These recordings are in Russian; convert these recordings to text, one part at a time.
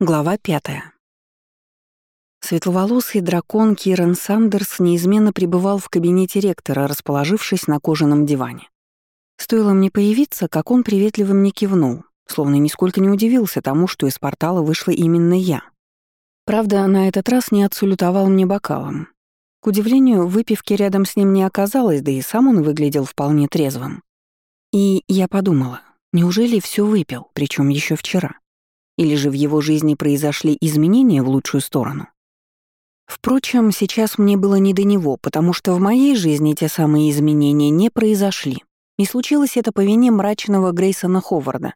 Глава пятая. Светловолосый дракон Киран Сандерс неизменно пребывал в кабинете ректора, расположившись на кожаном диване. Стоило мне появиться, как он приветливо мне кивнул, словно нисколько не удивился тому, что из портала вышла именно я. Правда, на этот раз не отсалютовал мне бокалом. К удивлению, выпивки рядом с ним не оказалось, да и сам он выглядел вполне трезвым. И я подумала, неужели все выпил, причем еще вчера? Или же в его жизни произошли изменения в лучшую сторону? Впрочем, сейчас мне было не до него, потому что в моей жизни те самые изменения не произошли. И случилось это по вине мрачного Грейсона Ховарда,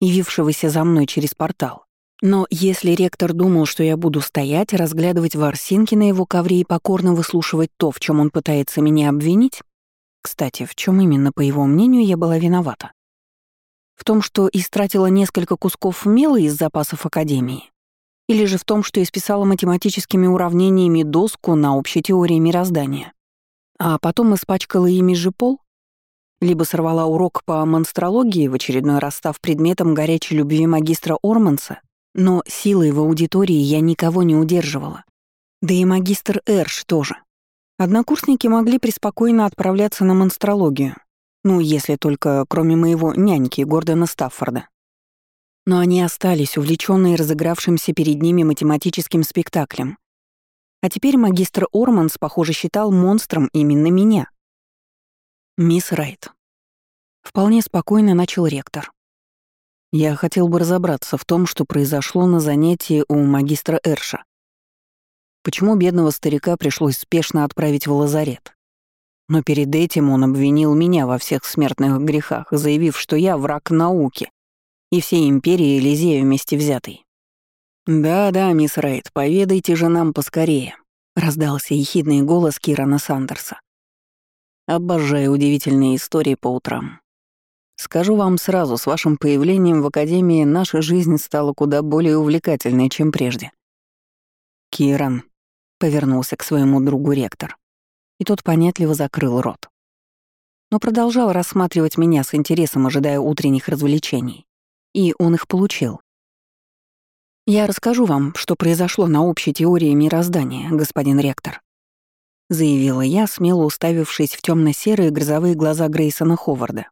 явившегося за мной через портал. Но если ректор думал, что я буду стоять, разглядывать ворсинки на его ковре и покорно выслушивать то, в чем он пытается меня обвинить, кстати, в чем именно, по его мнению, я была виновата? В том, что истратила несколько кусков мела из запасов Академии? Или же в том, что исписала математическими уравнениями доску на общей теории мироздания? А потом испачкала ими же пол? Либо сорвала урок по монстрологии, в очередной раз став предметом горячей любви магистра Орманса, но силой в аудитории я никого не удерживала. Да и магистр Эрш тоже. Однокурсники могли преспокойно отправляться на монстрологию, ну, если только кроме моего няньки Гордона Стаффорда. Но они остались, увлеченные разыгравшимся перед ними математическим спектаклем. А теперь магистр Орманс, похоже, считал монстром именно меня. «Мисс Райт». Вполне спокойно начал ректор. «Я хотел бы разобраться в том, что произошло на занятии у магистра Эрша. Почему бедного старика пришлось спешно отправить в лазарет? Но перед этим он обвинил меня во всех смертных грехах, заявив, что я враг науки и всей империи Элизея вместе взятой. «Да-да, мисс Райт, поведайте же нам поскорее», — раздался ехидный голос Кирана Сандерса. «Обожаю удивительные истории по утрам. Скажу вам сразу, с вашим появлением в Академии наша жизнь стала куда более увлекательной, чем прежде». «Киран», — повернулся к своему другу ректор, тот понятливо закрыл рот. Но продолжал рассматривать меня с интересом, ожидая утренних развлечений. И он их получил. «Я расскажу вам, что произошло на общей теории мироздания, господин ректор», заявила я, смело уставившись в темно серые грозовые глаза Грейсона Ховарда.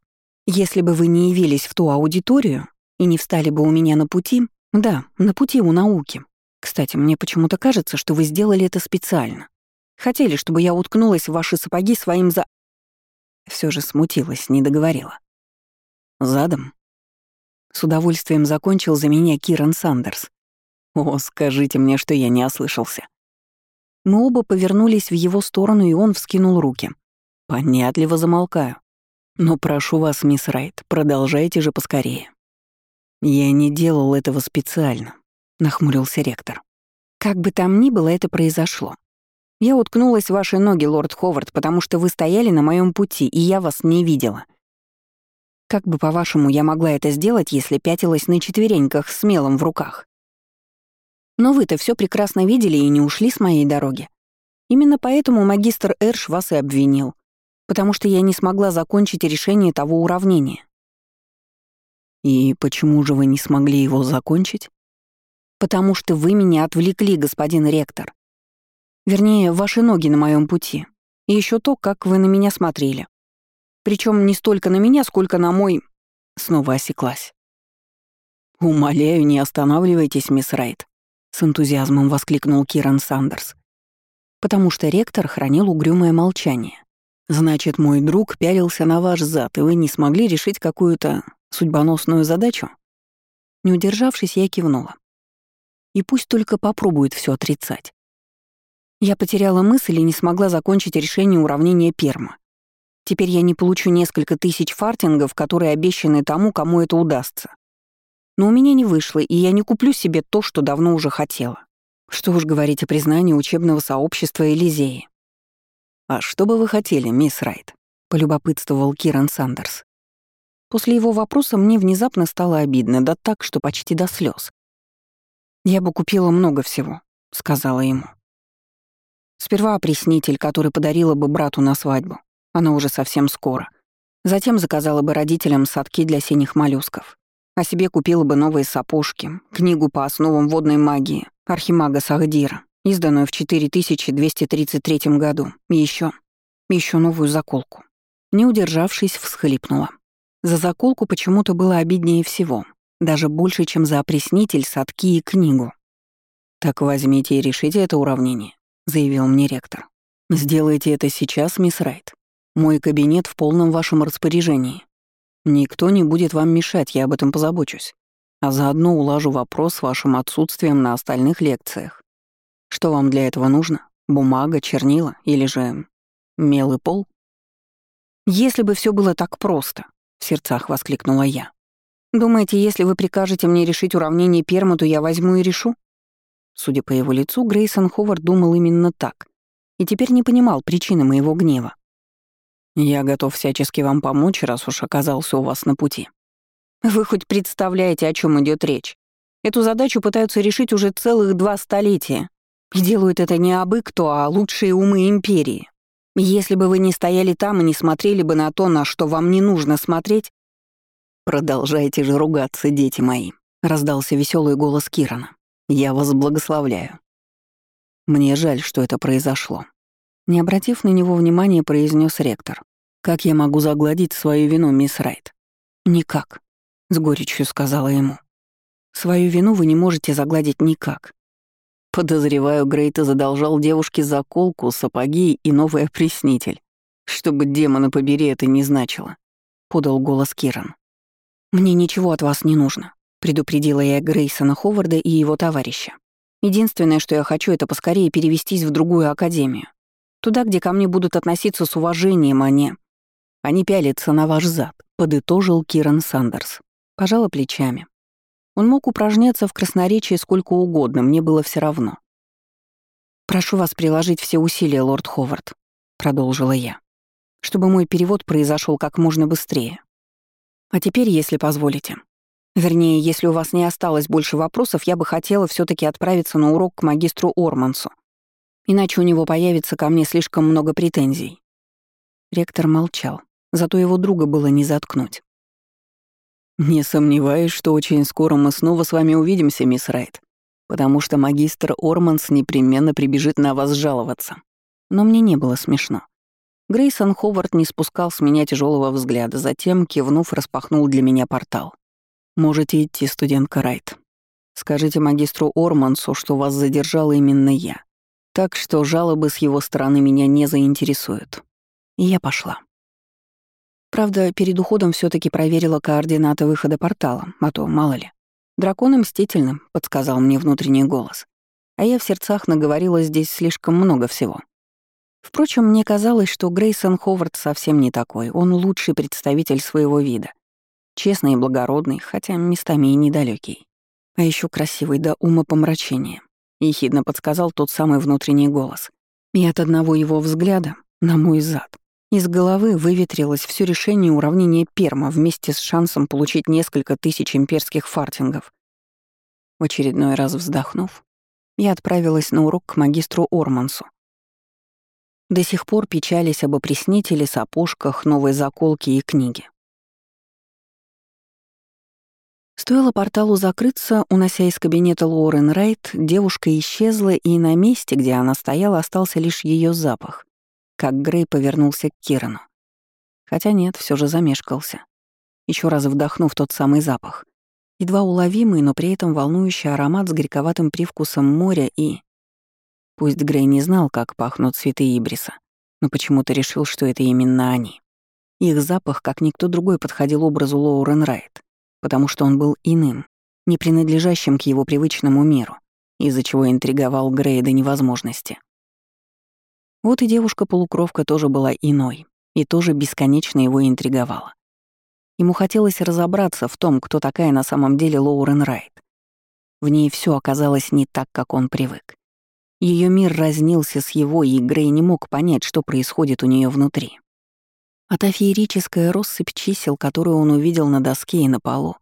«Если бы вы не явились в ту аудиторию и не встали бы у меня на пути, да, на пути у науки. Кстати, мне почему-то кажется, что вы сделали это специально. Хотели, чтобы я уткнулась в ваши сапоги своим за... Все же смутилась, не договорила. Задом. С удовольствием закончил за меня Киран Сандерс. О, скажите мне, что я не ослышался. Мы оба повернулись в его сторону, и он вскинул руки. Понятливо замолкаю. Но прошу вас, мисс Райт, продолжайте же поскорее. Я не делал этого специально, нахмурился ректор. Как бы там ни было, это произошло. Я уткнулась в ваши ноги, лорд Ховард, потому что вы стояли на моем пути, и я вас не видела. Как бы, по-вашему, я могла это сделать, если пятилась на четвереньках с мелом в руках? Но вы-то все прекрасно видели и не ушли с моей дороги. Именно поэтому магистр Эрш вас и обвинил, потому что я не смогла закончить решение того уравнения. И почему же вы не смогли его закончить? Потому что вы меня отвлекли, господин ректор. Вернее, ваши ноги на моем пути. И еще то, как вы на меня смотрели. Причем не столько на меня, сколько на мой... Снова осеклась. «Умоляю, не останавливайтесь, мисс Райт», — с энтузиазмом воскликнул Киран Сандерс. Потому что ректор хранил угрюмое молчание. «Значит, мой друг пялился на ваш зад, и вы не смогли решить какую-то судьбоносную задачу?» Не удержавшись, я кивнула. И пусть только попробует все отрицать. Я потеряла мысль и не смогла закончить решение уравнения Перма. Теперь я не получу несколько тысяч фартингов, которые обещаны тому, кому это удастся. Но у меня не вышло, и я не куплю себе то, что давно уже хотела. Что уж говорить о признании учебного сообщества Элизеи. «А что бы вы хотели, мисс Райт?» — полюбопытствовал Киран Сандерс. После его вопроса мне внезапно стало обидно, да так, что почти до слез. «Я бы купила много всего», — сказала ему. Сперва опреснитель, который подарила бы брату на свадьбу. Она уже совсем скоро. Затем заказала бы родителям садки для синих моллюсков. А себе купила бы новые сапожки, книгу по основам водной магии, архимага Сахдира, изданную в 4233 году, и еще, еще новую заколку. Не удержавшись, всхлипнула. За заколку почему-то было обиднее всего, даже больше, чем за опреснитель, садки и книгу. «Так возьмите и решите это уравнение», — заявил мне ректор. «Сделайте это сейчас, мисс Райт. Мой кабинет в полном вашем распоряжении. Никто не будет вам мешать, я об этом позабочусь. А заодно улажу вопрос с вашим отсутствием на остальных лекциях. Что вам для этого нужно? Бумага, чернила или же мел и пол? Если бы все было так просто, в сердцах воскликнула я. Думаете, если вы прикажете мне решить уравнение Перма, то я возьму и решу? Судя по его лицу, Грейсон Ховард думал именно так и теперь не понимал причины моего гнева. Я готов всячески вам помочь, раз уж оказался у вас на пути. Вы хоть представляете, о чем идет речь? Эту задачу пытаются решить уже целых два столетия. И делают это не абы кто, а лучшие умы империи. Если бы вы не стояли там и не смотрели бы на то, на что вам не нужно смотреть... «Продолжайте же ругаться, дети мои», — раздался веселый голос Кирана. «Я вас благословляю». Мне жаль, что это произошло. Не обратив на него внимания, произнес ректор. «Как я могу загладить свою вину, мисс Райт?» «Никак», — с горечью сказала ему. «Свою вину вы не можете загладить никак. Подозреваю, Грейта задолжал девушке заколку, сапоги и новый опреснитель. Чтобы демона побери это не значило», — подал голос Киран. «Мне ничего от вас не нужно», — предупредила я Грейсона Ховарда и его товарища. «Единственное, что я хочу, это поскорее перевестись в другую академию. Туда, где ко мне будут относиться с уважением, а не... Они пялятся на ваш зад», — подытожил Киран Сандерс. Пожала плечами. Он мог упражняться в красноречии сколько угодно, мне было все равно. «Прошу вас приложить все усилия, лорд Ховард», — продолжила я, «чтобы мой перевод произошел как можно быстрее. А теперь, если позволите. Вернее, если у вас не осталось больше вопросов, я бы хотела все таки отправиться на урок к магистру Ормансу иначе у него появится ко мне слишком много претензий». Ректор молчал, зато его друга было не заткнуть. «Не сомневаюсь, что очень скоро мы снова с вами увидимся, мисс Райт, потому что магистр Орманс непременно прибежит на вас жаловаться». Но мне не было смешно. Грейсон Ховард не спускал с меня тяжелого взгляда, затем, кивнув, распахнул для меня портал. «Можете идти, студентка Райт. Скажите магистру Ормансу, что вас задержала именно я. Так что жалобы с его стороны меня не заинтересуют. Я пошла. Правда, перед уходом все таки проверила координаты выхода портала, а то, мало ли. «Драконы мстительны», — подсказал мне внутренний голос. А я в сердцах наговорила здесь слишком много всего. Впрочем, мне казалось, что Грейсон Ховард совсем не такой, он лучший представитель своего вида. Честный и благородный, хотя местами и недалекий. А еще красивый до ума помрачения. — ехидно подсказал тот самый внутренний голос. И от одного его взгляда на мой зад из головы выветрилось все решение уравнения Перма вместе с шансом получить несколько тысяч имперских фартингов. В очередной раз вздохнув, я отправилась на урок к магистру Ормансу. До сих пор печались об опреснителе, сапожках, новой заколке и книге. Стоило порталу закрыться, унося из кабинета Лорен Райт, девушка исчезла, и на месте, где она стояла, остался лишь ее запах, как Грей повернулся к Кирану. Хотя нет, все же замешкался. Еще раз вдохнув тот самый запах. Едва уловимый, но при этом волнующий аромат с горьковатым привкусом моря и... Пусть Грей не знал, как пахнут цветы Ибриса, но почему-то решил, что это именно они. Их запах, как никто другой, подходил образу Лоурен Райт потому что он был иным, не принадлежащим к его привычному миру, из-за чего интриговал Грея до невозможности. Вот и девушка-полукровка тоже была иной, и тоже бесконечно его интриговала. Ему хотелось разобраться в том, кто такая на самом деле Лоурен Райт. В ней все оказалось не так, как он привык. Ее мир разнился с его, и Грей не мог понять, что происходит у нее внутри. А та феерическая россыпь чисел, которую он увидел на доске и на полу,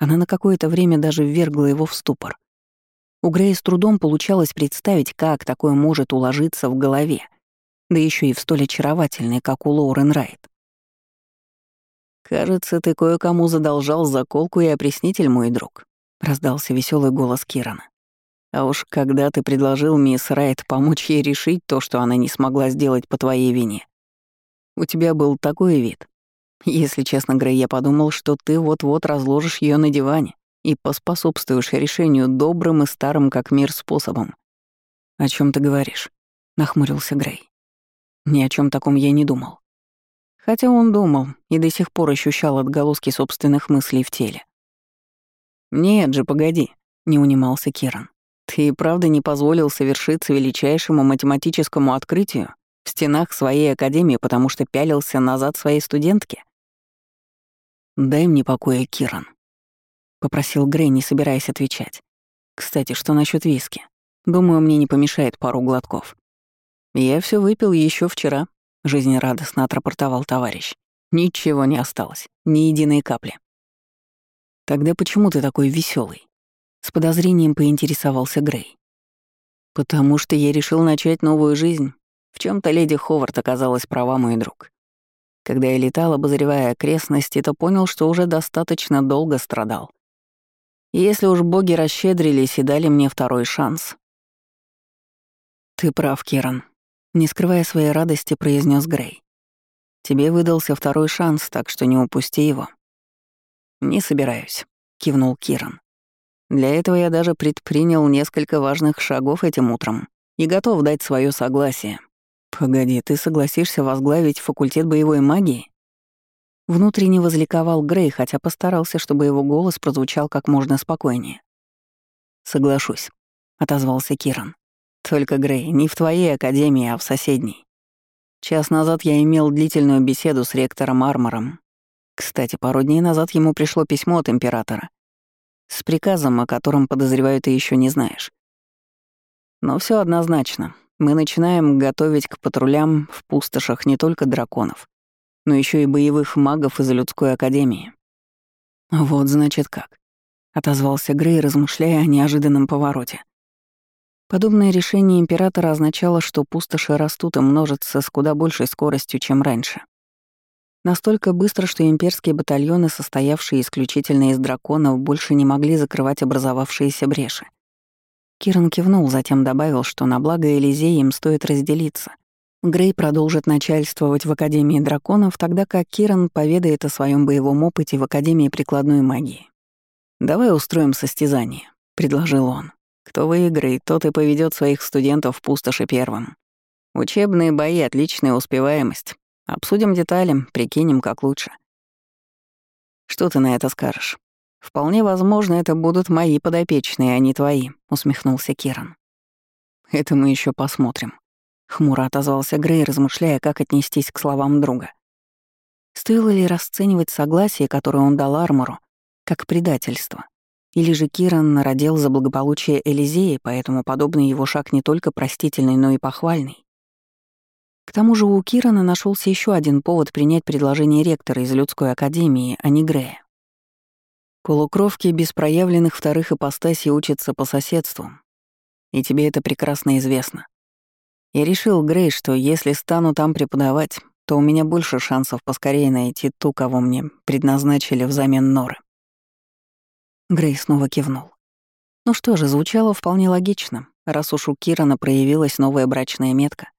она на какое-то время даже ввергла его в ступор. У Грея с трудом получалось представить, как такое может уложиться в голове, да еще и в столь очаровательной, как у Лоурен Райт. «Кажется, ты кое-кому задолжал заколку и опреснитель, мой друг», — раздался веселый голос Кирана. «А уж когда ты предложил мисс Райт помочь ей решить то, что она не смогла сделать по твоей вине, у тебя был такой вид. Если честно, Грей, я подумал, что ты вот-вот разложишь ее на диване и поспособствуешь решению добрым и старым как мир способом. «О чем ты говоришь?» — нахмурился Грей. «Ни о чем таком я не думал. Хотя он думал и до сих пор ощущал отголоски собственных мыслей в теле. «Нет же, погоди», — не унимался Киран. «Ты и правда не позволил совершиться величайшему математическому открытию в стенах своей академии, потому что пялился назад своей студентке?» «Дай мне покоя, Киран», — попросил Грей, не собираясь отвечать. «Кстати, что насчет виски? Думаю, мне не помешает пару глотков». «Я все выпил еще вчера», — жизнерадостно отрапортовал товарищ. «Ничего не осталось, ни единой капли». «Тогда почему ты такой веселый? С подозрением поинтересовался Грей. «Потому что я решил начать новую жизнь. В чем то леди Ховард оказалась права, мой друг. Когда я летал, обозревая окрестности, то понял, что уже достаточно долго страдал. И если уж боги расщедрились и дали мне второй шанс... «Ты прав, Киран», не скрывая своей радости, произнес Грей. «Тебе выдался второй шанс, так что не упусти его». «Не собираюсь», — кивнул Киран. «Для этого я даже предпринял несколько важных шагов этим утром и готов дать свое согласие. Погоди, ты согласишься возглавить факультет боевой магии?» Внутренне возликовал Грей, хотя постарался, чтобы его голос прозвучал как можно спокойнее. «Соглашусь», — отозвался Киран. Только, Грей, не в твоей академии, а в соседней. Час назад я имел длительную беседу с ректором Армором. Кстати, пару дней назад ему пришло письмо от императора. С приказом, о котором, подозреваю, ты еще не знаешь. Но все однозначно. Мы начинаем готовить к патрулям в пустошах не только драконов, но еще и боевых магов из людской академии. Вот значит как. Отозвался Грей, размышляя о неожиданном повороте. Подобное решение императора означало, что пустоши растут и множатся с куда большей скоростью, чем раньше. Настолько быстро, что имперские батальоны, состоявшие исключительно из драконов, больше не могли закрывать образовавшиеся бреши. Киран кивнул, затем добавил, что на благо Элизеи им стоит разделиться. Грей продолжит начальствовать в Академии драконов, тогда как Киран поведает о своем боевом опыте в Академии прикладной магии. «Давай устроим состязание», — предложил он. Кто выиграет, тот и поведет своих студентов в пустоши первым. Учебные бои, отличная успеваемость. Обсудим детали, прикинем, как лучше. Что ты на это скажешь? Вполне возможно, это будут мои подопечные, а не твои, усмехнулся Киран. Это мы еще посмотрим. Хмуро отозвался Грей, размышляя, как отнестись к словам друга. Стоило ли расценивать согласие, которое он дал Армору, как предательство? Или же Киран народил за благополучие Элизеи, поэтому подобный его шаг не только простительный, но и похвальный. К тому же у Кирана нашелся еще один повод принять предложение ректора из людской академии, а не Грея. Полукровки без проявленных вторых ипостасей учатся по соседству. И тебе это прекрасно известно. Я решил, Грей, что если стану там преподавать, то у меня больше шансов поскорее найти ту, кого мне предназначили взамен Норы. Грей снова кивнул. Ну что же, звучало вполне логично. Раз уж у Кирана проявилась новая брачная метка,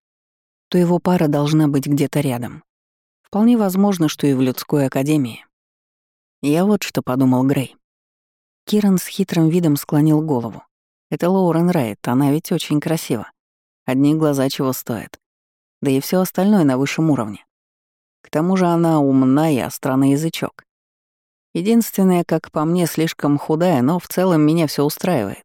то его пара должна быть где-то рядом. Вполне возможно, что и в людской академии. Я вот что подумал Грей. Киран с хитрым видом склонил голову. Это Лоурен Райт, она ведь очень красива. Одни глаза чего стоят. Да и все остальное на высшем уровне. К тому же она умна и остра на язычок. Единственное, как по мне, слишком худая, но в целом меня все устраивает.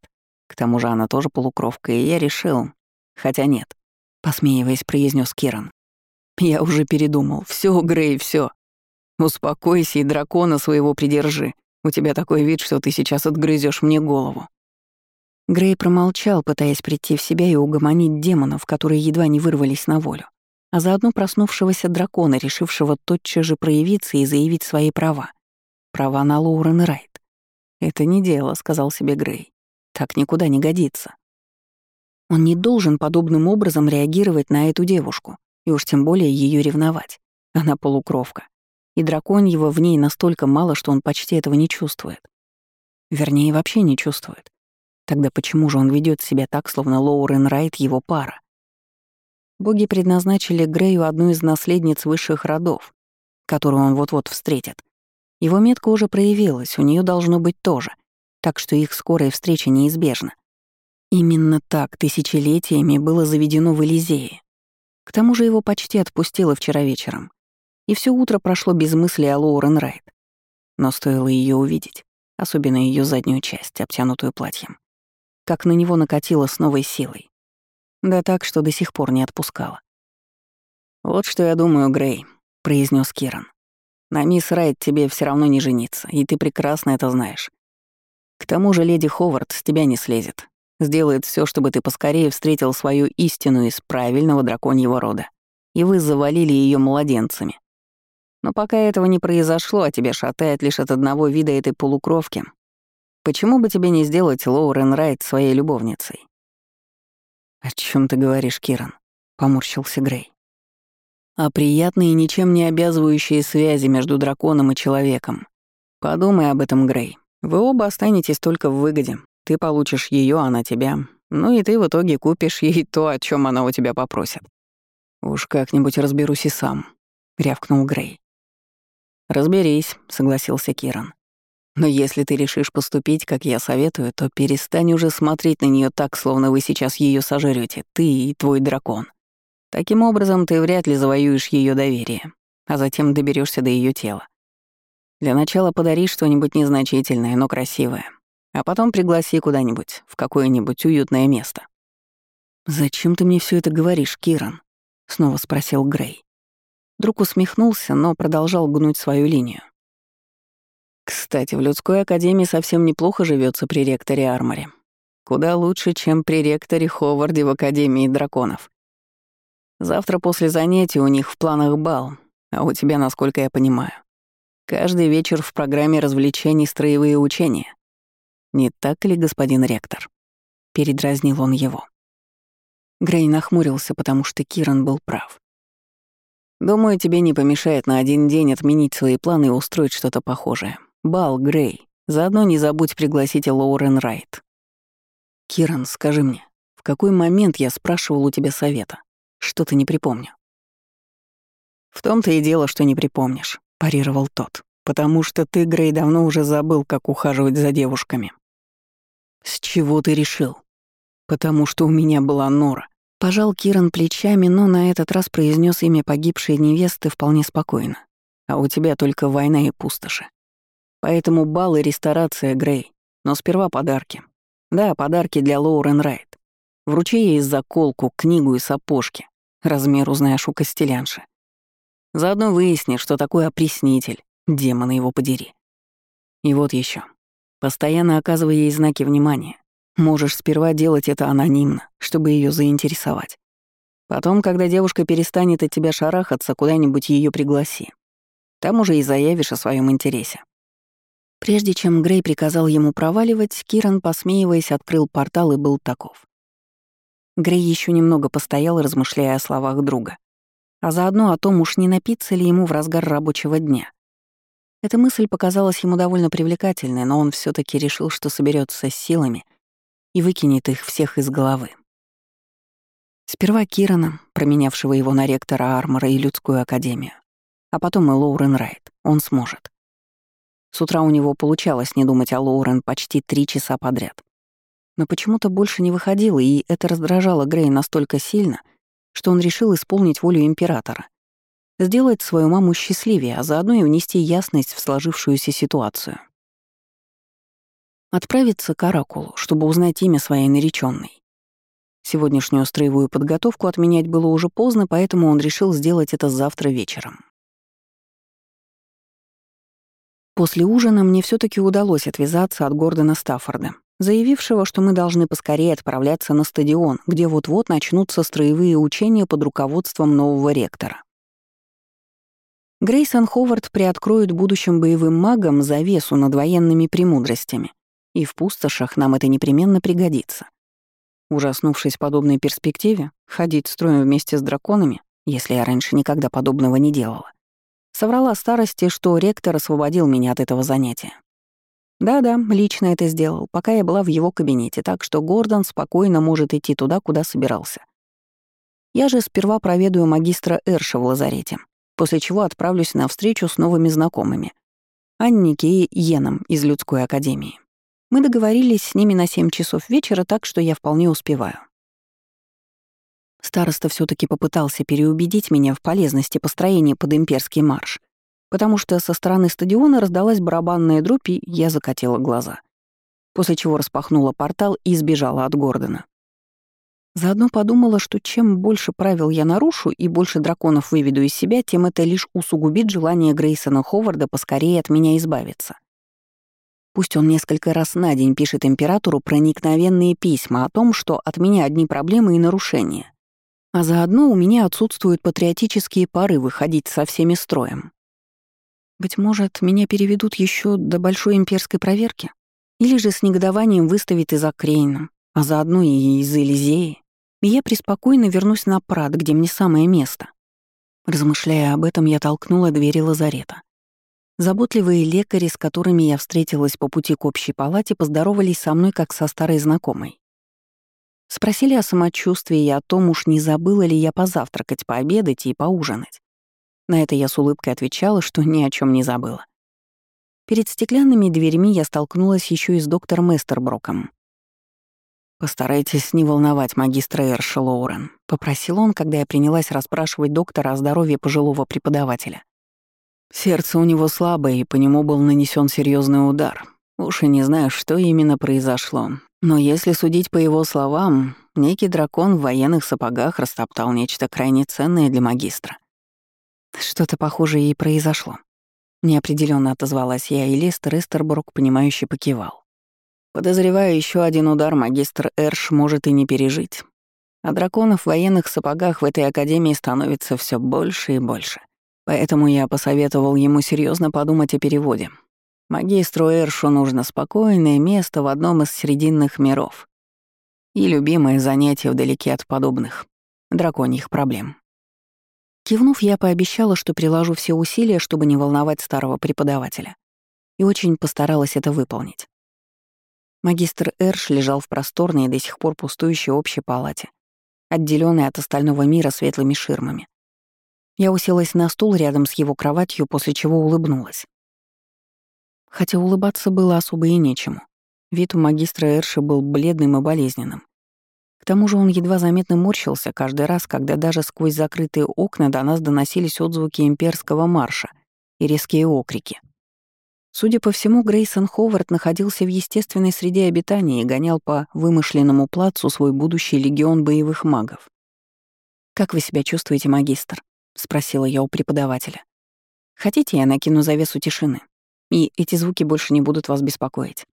К тому же она тоже полукровка, и я решил... Хотя нет, посмеиваясь, произнес Киран. Я уже передумал. Все, Грей, все. Успокойся и дракона своего придержи. У тебя такой вид, что ты сейчас отгрызешь мне голову. Грей промолчал, пытаясь прийти в себя и угомонить демонов, которые едва не вырвались на волю, а заодно проснувшегося дракона, решившего тотчас же проявиться и заявить свои права права на Лоурен Райт. «Это не дело», — сказал себе Грей. «Так никуда не годится». Он не должен подобным образом реагировать на эту девушку, и уж тем более ее ревновать. Она полукровка. И драконьего в ней настолько мало, что он почти этого не чувствует. Вернее, вообще не чувствует. Тогда почему же он ведет себя так, словно Лоурен Райт его пара? Боги предназначили Грею одну из наследниц высших родов, которую он вот-вот встретит. Его метка уже проявилась, у нее должно быть тоже, так что их скорая встреча неизбежна. Именно так тысячелетиями было заведено в Элизее. К тому же его почти отпустило вчера вечером. И все утро прошло без мысли о Лоурен Райт. Но стоило ее увидеть, особенно ее заднюю часть, обтянутую платьем, как на него накатило с новой силой. Да так, что до сих пор не отпускала. «Вот что я думаю, Грей», — произнес Киран. «На мисс Райт тебе все равно не жениться, и ты прекрасно это знаешь. К тому же леди Ховард с тебя не слезет. Сделает все, чтобы ты поскорее встретил свою истину из правильного драконьего рода. И вы завалили ее младенцами. Но пока этого не произошло, а тебя шатает лишь от одного вида этой полукровки, почему бы тебе не сделать Лоурен Райт своей любовницей? «О чем ты говоришь, Киран?» — поморщился Грей. «О приятной и ничем не обязывающей связи между драконом и человеком. Подумай об этом, Грей. Вы оба останетесь только в выгоде. Ты получишь ее, она тебя. Ну и ты в итоге купишь ей то, о чем она у тебя попросит. Уж как-нибудь разберусь и сам», — рявкнул Грей. «Разберись», — согласился Киран. «Но если ты решишь поступить, как я советую, то перестань уже смотреть на нее так, словно вы сейчас ее сожрете, ты и твой дракон. Таким образом, ты вряд ли завоюешь ее доверие, а затем доберешься до ее тела. Для начала подари что-нибудь незначительное, но красивое, а потом пригласи куда-нибудь, в какое-нибудь уютное место». «Зачем ты мне все это говоришь, Киран?» — снова спросил Грей. Друг усмехнулся, но продолжал гнуть свою линию. Кстати, в людской академии совсем неплохо живется при ректоре Арморе. Куда лучше, чем при ректоре Ховарде в Академии драконов. Завтра после занятий у них в планах бал, а у тебя, насколько я понимаю, каждый вечер в программе развлечений строевые учения. Не так ли, господин ректор? Передразнил он его. Грей нахмурился, потому что Киран был прав. Думаю, тебе не помешает на один день отменить свои планы и устроить что-то похожее. Бал, Грей. Заодно не забудь пригласить Лоурен Райт. Киран, скажи мне, в какой момент я спрашивал у тебя совета? Что-то не припомню. В том-то и дело, что не припомнишь, парировал тот. Потому что ты, Грей, давно уже забыл, как ухаживать за девушками. С чего ты решил? Потому что у меня была Нора. Пожал Киран плечами, но на этот раз произнес имя погибшей невесты вполне спокойно. А у тебя только война и пустоши. Поэтому бал и ресторация, Грей. Но сперва подарки. Да, подарки для Лоурен Райт. Вручи ей заколку, книгу и сапожки. Размер узнаешь у костелянши. Заодно выясни, что такое опреснитель. Демона его подери. И вот еще. Постоянно оказывай ей знаки внимания. Можешь сперва делать это анонимно, чтобы ее заинтересовать. Потом, когда девушка перестанет от тебя шарахаться, куда-нибудь ее пригласи. Там уже и заявишь о своем интересе. Прежде чем Грей приказал ему проваливать, Киран, посмеиваясь, открыл портал и был таков. Грей еще немного постоял, размышляя о словах друга, а заодно о том, уж не напиться ли ему в разгар рабочего дня. Эта мысль показалась ему довольно привлекательной, но он все таки решил, что соберется с силами и выкинет их всех из головы. Сперва Кирана, променявшего его на ректора Армора и Людскую Академию, а потом и Лоурен Райт. Он сможет. С утра у него получалось не думать о Лоурен почти три часа подряд. Но почему-то больше не выходило, и это раздражало Грей настолько сильно, что он решил исполнить волю императора. Сделать свою маму счастливее, а заодно и внести ясность в сложившуюся ситуацию отправиться к Оракулу, чтобы узнать имя своей нареченной. Сегодняшнюю строевую подготовку отменять было уже поздно, поэтому он решил сделать это завтра вечером. После ужина мне все таки удалось отвязаться от Гордона Стаффорда, заявившего, что мы должны поскорее отправляться на стадион, где вот-вот начнутся строевые учения под руководством нового ректора. Грейсон Ховард приоткроет будущим боевым магам завесу над военными премудростями, и в пустошах нам это непременно пригодится. Ужаснувшись подобной перспективе, ходить строем вместе с драконами, если я раньше никогда подобного не делала, Соврала старости, что ректор освободил меня от этого занятия. Да-да, лично это сделал, пока я была в его кабинете, так что Гордон спокойно может идти туда, куда собирался. Я же сперва проведаю магистра Эрша в лазарете, после чего отправлюсь на встречу с новыми знакомыми. Аннике и Йеном из людской академии. Мы договорились с ними на 7 часов вечера, так что я вполне успеваю. Староста все таки попытался переубедить меня в полезности построения под имперский марш, потому что со стороны стадиона раздалась барабанная дробь, и я закатила глаза. После чего распахнула портал и сбежала от Гордона. Заодно подумала, что чем больше правил я нарушу и больше драконов выведу из себя, тем это лишь усугубит желание Грейсона Ховарда поскорее от меня избавиться. Пусть он несколько раз на день пишет императору проникновенные письма о том, что от меня одни проблемы и нарушения. А заодно у меня отсутствуют патриотические порывы ходить со всеми строем. Быть может, меня переведут еще до большой имперской проверки? Или же с негодованием выставят из Акрейна, а заодно и из Элизеи? И я преспокойно вернусь на Прат, где мне самое место. Размышляя об этом, я толкнула двери лазарета. Заботливые лекари, с которыми я встретилась по пути к общей палате, поздоровались со мной как со старой знакомой. Спросили о самочувствии и о том, уж не забыла ли я позавтракать, пообедать и поужинать. На это я с улыбкой отвечала, что ни о чем не забыла. Перед стеклянными дверьми я столкнулась еще и с доктором Эстерброком. «Постарайтесь не волновать магистра Эрша Лоурен», — попросил он, когда я принялась расспрашивать доктора о здоровье пожилого преподавателя. Сердце у него слабое, и по нему был нанесен серьезный удар. Уж и не знаю, что именно произошло, но если судить по его словам, некий дракон в военных сапогах растоптал нечто крайне ценное для магистра. Что-то похожее и произошло. Неопределенно отозвалась я, и Лестер Эстербрук, понимающе покивал. Подозреваю, еще один удар магистр Эрш может и не пережить. А драконов в военных сапогах в этой академии становится все больше и больше. Поэтому я посоветовал ему серьезно подумать о переводе, Магистру Эршу нужно спокойное место в одном из срединных миров. И любимое занятие вдалеке от подобных драконьих проблем. Кивнув, я пообещала, что приложу все усилия, чтобы не волновать старого преподавателя. И очень постаралась это выполнить. Магистр Эрш лежал в просторной и до сих пор пустующей общей палате, отделенной от остального мира светлыми ширмами. Я уселась на стул рядом с его кроватью, после чего улыбнулась хотя улыбаться было особо и нечему. Вид у магистра Эрши был бледным и болезненным. К тому же он едва заметно морщился каждый раз, когда даже сквозь закрытые окна до нас доносились отзвуки имперского марша и резкие окрики. Судя по всему, Грейсон Ховард находился в естественной среде обитания и гонял по вымышленному плацу свой будущий легион боевых магов. «Как вы себя чувствуете, магистр?» — спросила я у преподавателя. «Хотите, я накину завесу тишины?» и эти звуки больше не будут вас беспокоить.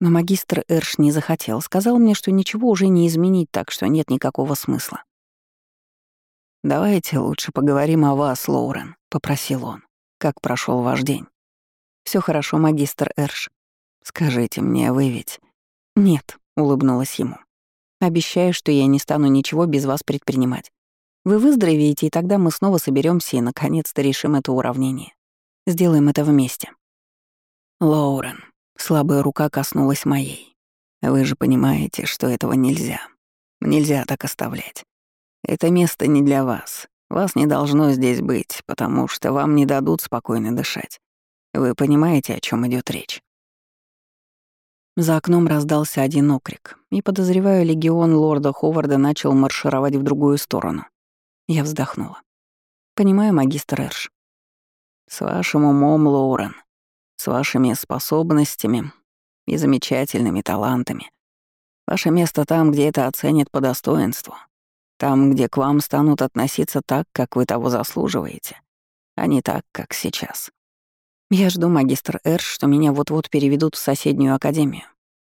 Но магистр Эрш не захотел, сказал мне, что ничего уже не изменить, так что нет никакого смысла. «Давайте лучше поговорим о вас, Лоурен», — попросил он. «Как прошел ваш день?» Все хорошо, магистр Эрш. Скажите мне, вы ведь...» «Нет», — улыбнулась ему. «Обещаю, что я не стану ничего без вас предпринимать. Вы выздоровеете, и тогда мы снова соберемся и наконец-то решим это уравнение. Сделаем это вместе». «Лоурен», слабая рука коснулась моей. «Вы же понимаете, что этого нельзя. Нельзя так оставлять. Это место не для вас. Вас не должно здесь быть, потому что вам не дадут спокойно дышать. Вы понимаете, о чем идет речь?» За окном раздался один окрик, и, подозреваю, легион лорда Ховарда начал маршировать в другую сторону. Я вздохнула. «Понимаю, магистр Эрш. С вашим умом, Лоурен, с вашими способностями и замечательными талантами. Ваше место там, где это оценят по достоинству. Там, где к вам станут относиться так, как вы того заслуживаете, а не так, как сейчас. Я жду, магистр Эрш, что меня вот-вот переведут в соседнюю академию.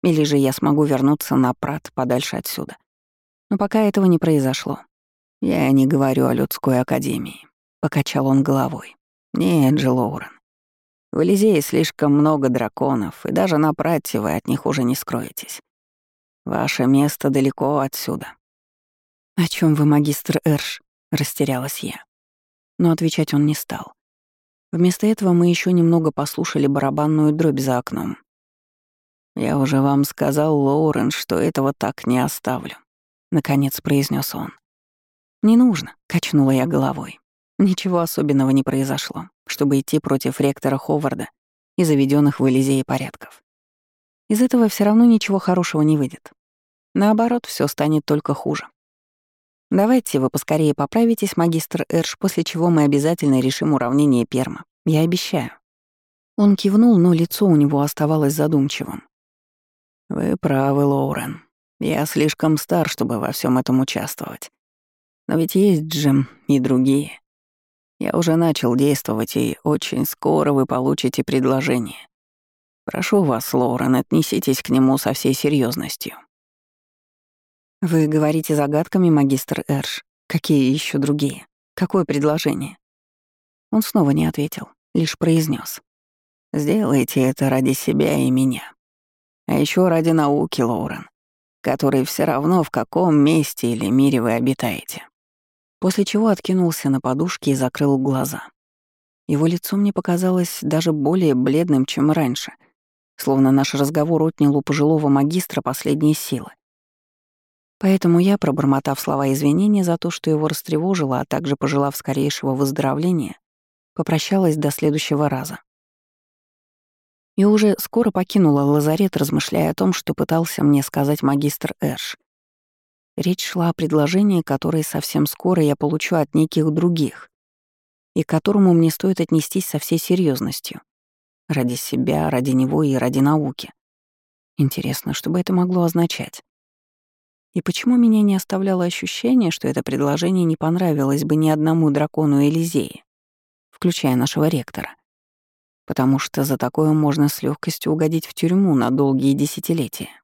Или же я смогу вернуться на Прат подальше отсюда. Но пока этого не произошло. Я не говорю о людской академии. Покачал он головой. Нет же, Лоурен. В Элизее слишком много драконов, и даже на прате вы от них уже не скроетесь. Ваше место далеко отсюда. «О чем вы, магистр Эрш?» — растерялась я. Но отвечать он не стал. Вместо этого мы еще немного послушали барабанную дробь за окном. «Я уже вам сказал, Лоурен, что этого так не оставлю», — наконец произнес он. «Не нужно», — качнула я головой. Ничего особенного не произошло, чтобы идти против ректора Ховарда и заведенных в Элизее порядков. Из этого все равно ничего хорошего не выйдет. Наоборот, все станет только хуже. Давайте вы поскорее поправитесь, магистр Эрш, после чего мы обязательно решим уравнение Перма. Я обещаю. Он кивнул, но лицо у него оставалось задумчивым. Вы правы, Лоурен. Я слишком стар, чтобы во всем этом участвовать. Но ведь есть Джим и другие. Я уже начал действовать, и очень скоро вы получите предложение. Прошу вас, Лоурен, отнеситесь к нему со всей серьезностью. Вы говорите загадками, магистр Эрш. Какие еще другие? Какое предложение? Он снова не ответил, лишь произнес: Сделайте это ради себя и меня. А еще ради науки, Лоурен, который все равно в каком месте или мире вы обитаете после чего откинулся на подушке и закрыл глаза. Его лицо мне показалось даже более бледным, чем раньше, словно наш разговор отнял у пожилого магистра последние силы. Поэтому я, пробормотав слова извинения за то, что его растревожило, а также пожелав скорейшего выздоровления, попрощалась до следующего раза. И уже скоро покинула лазарет, размышляя о том, что пытался мне сказать магистр Эрш — Речь шла о предложении, которое совсем скоро я получу от неких других, и к которому мне стоит отнестись со всей серьезностью. Ради себя, ради него и ради науки. Интересно, что бы это могло означать? И почему меня не оставляло ощущение, что это предложение не понравилось бы ни одному дракону Элизеи, включая нашего ректора? Потому что за такое можно с легкостью угодить в тюрьму на долгие десятилетия.